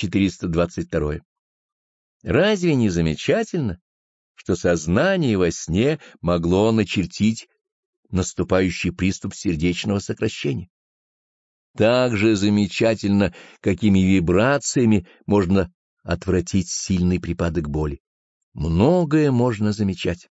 422. Разве не замечательно, что сознание во сне могло начертить наступающий приступ сердечного сокращения? Так же замечательно, какими вибрациями можно отвратить сильный припадок боли. Многое можно замечать.